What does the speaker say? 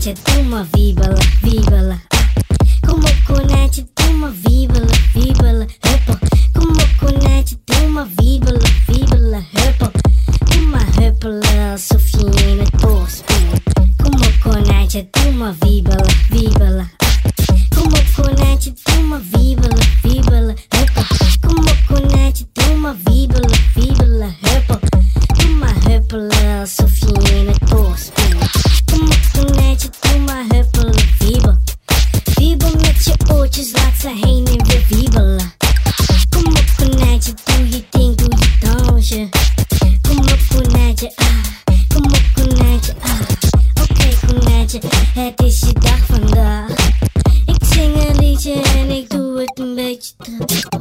konetje, doe maar wiebelen, wiebelen. Kom op konetje, doe maar wiebelen, wiebelen, huppel. Kom op konetje, doe maar wiebelen, wiebelen, huppel. Doe maar huppelen alsof je in het bos bent. Kom op konetje, doe maar wiebelen, wiebelen. Kom op konetje, je oortjes, laat ze heen en weer wiebelen. Kom op, konijntje, doe je ding, doe je dansje. Kom op, konijntje, ah. Kom op, konijntje, ah. Oké, okay, het is je dag vandaag. Ik zing een liedje en ik doe het een beetje traag.